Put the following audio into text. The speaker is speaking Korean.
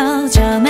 켜져만